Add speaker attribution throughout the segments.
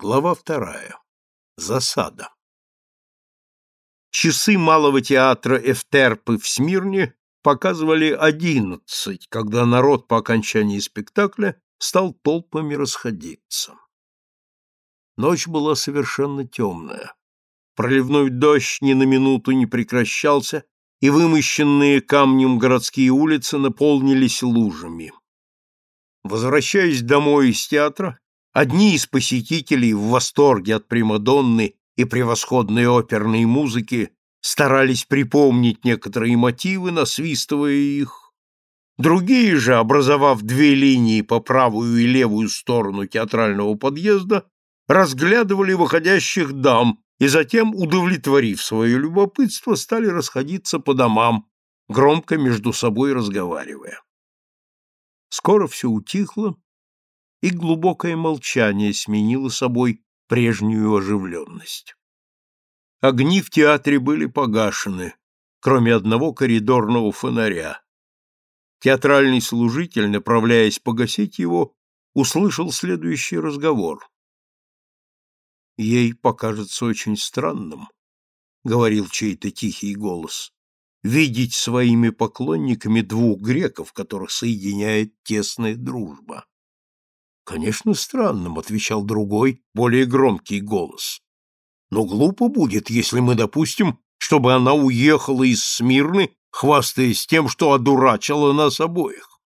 Speaker 1: Глава вторая. Засада. Часы малого театра Эфтерпы в Смирне показывали одиннадцать, когда народ по окончании спектакля стал толпами расходиться. Ночь была совершенно темная. Проливной дождь ни на минуту не прекращался, и вымощенные камнем городские улицы наполнились лужами. Возвращаясь домой из театра, Одни из посетителей в восторге от Примадонны и превосходной оперной музыки старались припомнить некоторые мотивы, насвистывая их. Другие же, образовав две линии по правую и левую сторону театрального подъезда, разглядывали выходящих дам и затем, удовлетворив свое любопытство, стали расходиться по домам, громко между собой разговаривая. Скоро все утихло, и глубокое молчание сменило собой прежнюю оживленность. Огни в театре были погашены, кроме одного коридорного фонаря. Театральный служитель, направляясь погасить его, услышал следующий разговор. «Ей покажется очень странным», — говорил чей-то тихий голос, — «видеть своими поклонниками двух греков, которых соединяет тесная дружба». Конечно, странным, отвечал другой, более громкий голос. Но глупо будет, если мы допустим, чтобы она уехала из Смирны, хвастаясь тем, что одурачила нас обоих.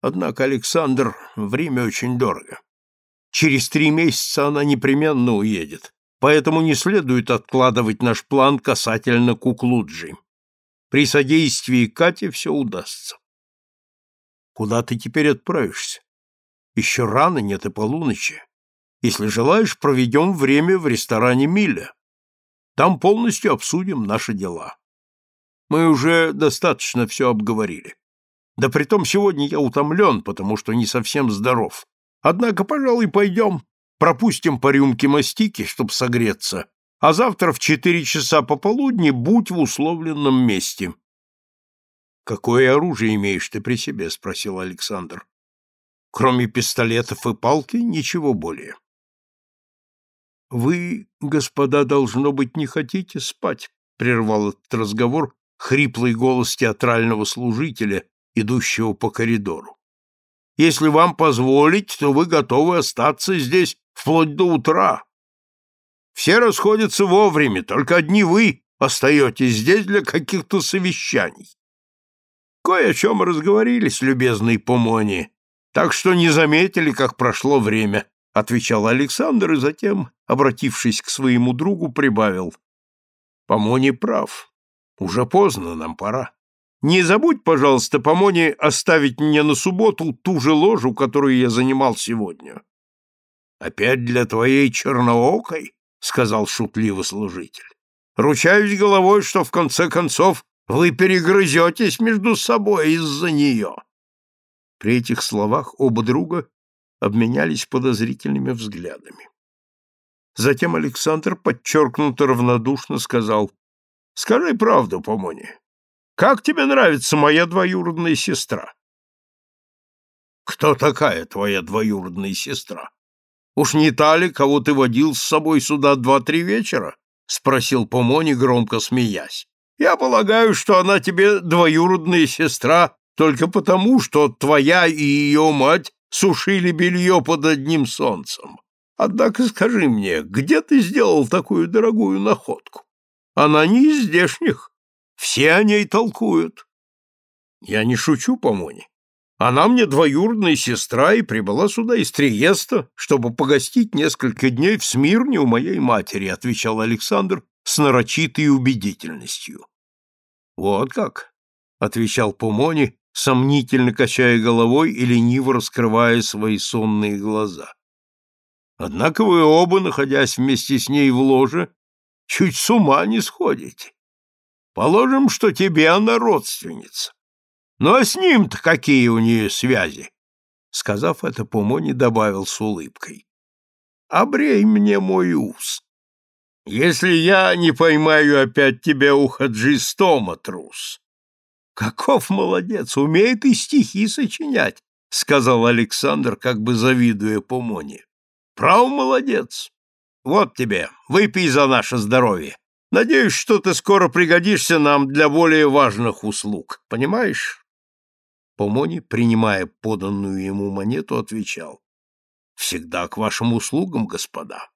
Speaker 1: Однако, Александр, время очень дорого. Через три месяца она непременно уедет, поэтому не следует откладывать наш план касательно Куклуджи. При содействии Кати все удастся. Куда ты теперь отправишься? Еще рано, нет и полуночи. Если желаешь, проведем время в ресторане Миля. Там полностью обсудим наши дела. Мы уже достаточно все обговорили. Да притом сегодня я утомлен, потому что не совсем здоров. Однако, пожалуй, пойдем, пропустим по рюмке мастики, чтоб согреться, а завтра в четыре часа пополудни будь в условленном месте. — Какое оружие имеешь ты при себе? — спросил Александр. Кроме пистолетов и палки, ничего более. «Вы, господа, должно быть, не хотите спать», — прервал этот разговор хриплый голос театрального служителя, идущего по коридору. «Если вам позволить, то вы готовы остаться здесь вплоть до утра. Все расходятся вовремя, только одни вы остаетесь здесь для каких-то совещаний. Кое о чем разговорились, любезный Помони, так что не заметили, как прошло время, — отвечал Александр и затем, обратившись к своему другу, прибавил. — Помони прав. Уже поздно, нам пора. Не забудь, пожалуйста, Помони, оставить мне на субботу ту же ложу, которую я занимал сегодня. — Опять для твоей черноокой? — сказал шутливо служитель. — Ручаюсь головой, что в конце концов вы перегрызетесь между собой из-за нее. При этих словах оба друга обменялись подозрительными взглядами. Затем Александр подчеркнуто равнодушно сказал, «Скажи правду, Помони, как тебе нравится моя двоюродная сестра?» «Кто такая твоя двоюродная сестра? Уж не та ли, кого ты водил с собой сюда два-три вечера?» — спросил Помони, громко смеясь. «Я полагаю, что она тебе двоюродная сестра только потому, что твоя и ее мать сушили белье под одним солнцем. Однако скажи мне, где ты сделал такую дорогую находку? Она не из здешних. Все о ней толкуют. Я не шучу, Помони. Она мне двоюродная сестра и прибыла сюда из Триеста, чтобы погостить несколько дней в Смирне у моей матери, отвечал Александр с нарочитой убедительностью. Вот как, отвечал Помони, сомнительно качая головой и лениво раскрывая свои сонные глаза. Однако вы оба, находясь вместе с ней в ложе, чуть с ума не сходите. Положим, что тебе она родственница. Ну а с ним-то какие у нее связи? Сказав это, Помони добавил с улыбкой. Обрей мне мой ус. Если я не поймаю опять тебя у хаджистома, трус, Каков молодец, умеет и стихи сочинять, сказал Александр, как бы завидуя Помоне. Право молодец. Вот тебе, выпей за наше здоровье. Надеюсь, что ты скоро пригодишься нам для более важных услуг. Понимаешь? Помони, принимая поданную ему монету, отвечал. Всегда к вашим услугам, господа.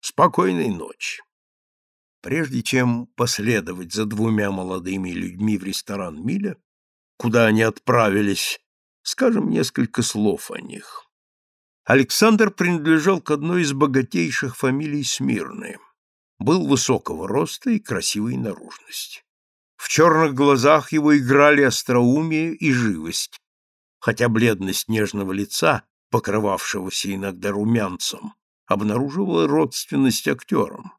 Speaker 1: Спокойной ночи. Прежде чем последовать за двумя молодыми людьми в ресторан Миля, куда они отправились, скажем несколько слов о них. Александр принадлежал к одной из богатейших фамилий Смирны. Был высокого роста и красивой наружности. В черных глазах его играли остроумие и живость, хотя бледность нежного лица, покрывавшегося иногда румянцем, обнаруживала родственность актерам.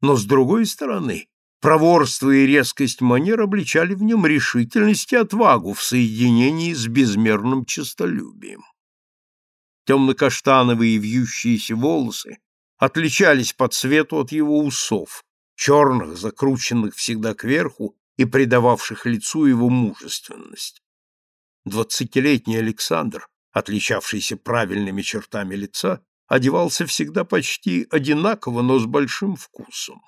Speaker 1: Но, с другой стороны, проворство и резкость манер обличали в нем решительность и отвагу в соединении с безмерным честолюбием. Темно-каштановые вьющиеся волосы отличались по цвету от его усов, черных, закрученных всегда кверху и придававших лицу его мужественность. Двадцатилетний Александр, отличавшийся правильными чертами лица, одевался всегда почти одинаково, но с большим вкусом.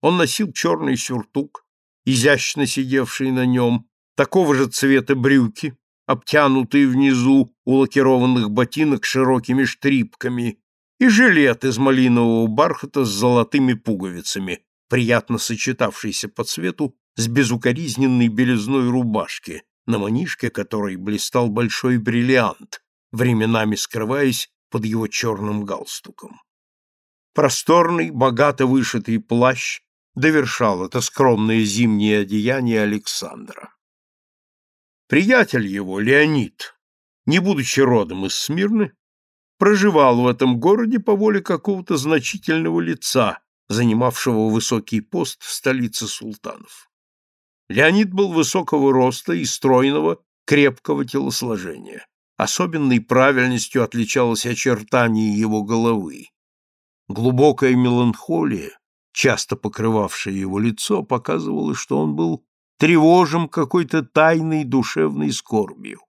Speaker 1: Он носил черный сюртук, изящно сидевший на нем, такого же цвета брюки, обтянутые внизу у лакированных ботинок широкими штрипками, и жилет из малинового бархата с золотыми пуговицами, приятно сочетавшийся по цвету с безукоризненной белизной рубашки, на манишке которой блистал большой бриллиант, временами скрываясь под его черным галстуком. Просторный, богато вышитый плащ довершал это скромное зимнее одеяние Александра. Приятель его, Леонид, не будучи родом из Смирны, проживал в этом городе по воле какого-то значительного лица, занимавшего высокий пост в столице султанов. Леонид был высокого роста и стройного, крепкого телосложения. Особенной правильностью отличалось очертание его головы. Глубокая меланхолия, часто покрывавшая его лицо, показывала, что он был тревожим какой-то тайной душевной скорбью.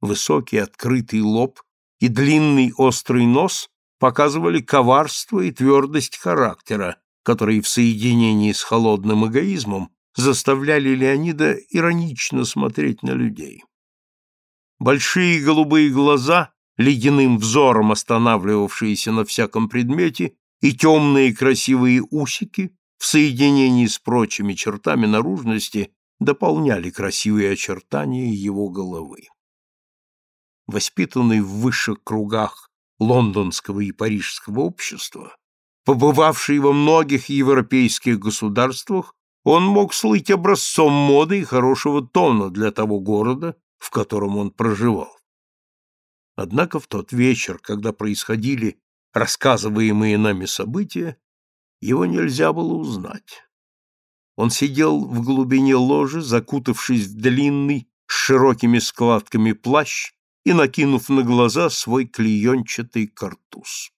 Speaker 1: Высокий открытый лоб и длинный острый нос показывали коварство и твердость характера, которые в соединении с холодным эгоизмом заставляли Леонида иронично смотреть на людей. Большие голубые глаза, ледяным взором останавливавшиеся на всяком предмете, и темные красивые усики в соединении с прочими чертами наружности дополняли красивые очертания его головы. Воспитанный в высших кругах лондонского и парижского общества, побывавший во многих европейских государствах, он мог слыть образцом моды и хорошего тона для того города, в котором он проживал. Однако в тот вечер, когда происходили рассказываемые нами события, его нельзя было узнать. Он сидел в глубине ложи, закутавшись в длинный, с широкими складками плащ и накинув на глаза свой клеенчатый картуз.